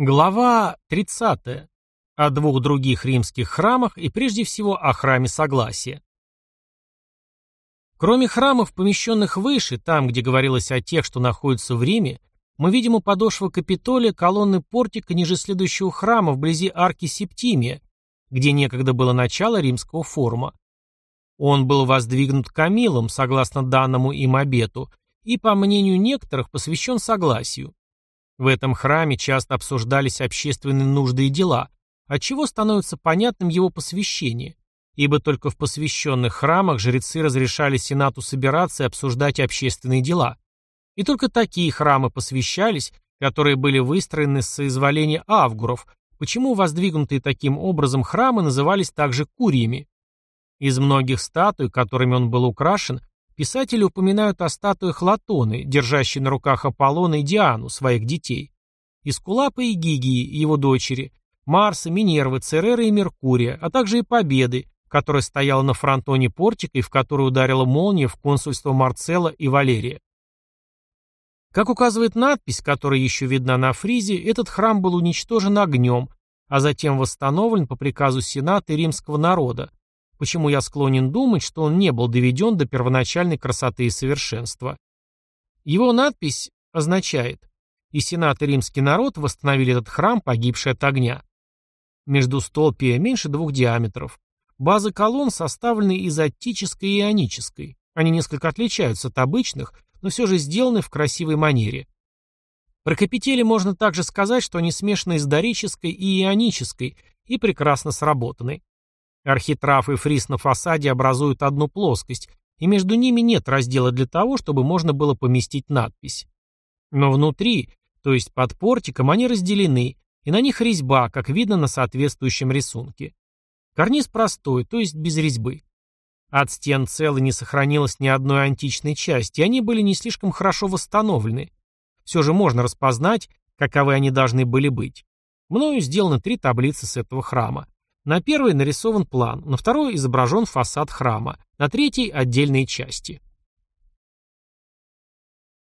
Глава 30. О двух других римских храмах и прежде всего о храме Согласия. Кроме храмов, помещенных выше, там, где говорилось о тех, что находятся в Риме, мы видим у подошвы Капитолия колонны портика ниже следующего храма вблизи арки Септимия, где некогда было начало римского форума. Он был воздвигнут Камилом, согласно данному им обету, и, по мнению некоторых, посвящен согласию. В этом храме часто обсуждались общественные нужды и дела, отчего становится понятным его посвящение, ибо только в посвященных храмах жрецы разрешали Сенату собираться и обсуждать общественные дела. И только такие храмы посвящались, которые были выстроены с соизволения авгуров, почему воздвигнутые таким образом храмы назывались также курьями. Из многих статуй, которыми он был украшен, Писатели упоминают о статуях Латоны, держащей на руках Аполлона и Диану, своих детей, Искулапа и Гигии, его дочери, Марса, Минервы, Цереры и Меркурия, а также и Победы, которая стояла на фронтоне портика и в которую ударила молния в консульство Марцела и Валерия. Как указывает надпись, которая еще видна на фризе, этот храм был уничтожен огнем, а затем восстановлен по приказу Сената и римского народа, почему я склонен думать, что он не был доведен до первоначальной красоты и совершенства. Его надпись означает «И Сенат и римский народ восстановили этот храм, погибший от огня». Между столпия меньше двух диаметров. Базы колонн составлены из аттической и ионической. Они несколько отличаются от обычных, но все же сделаны в красивой манере. Про капители можно также сказать, что они смешаны из дорической и ионической и прекрасно сработаны. Архитрав и фриз на фасаде образуют одну плоскость, и между ними нет раздела для того, чтобы можно было поместить надпись. Но внутри, то есть под портиком, они разделены, и на них резьба, как видно на соответствующем рисунке. Карниз простой, то есть без резьбы. От стен целой не сохранилось ни одной античной части, они были не слишком хорошо восстановлены. Все же можно распознать, каковы они должны были быть. Мною сделаны три таблицы с этого храма. На первой нарисован план, на второй изображен фасад храма, на третьей – отдельные части.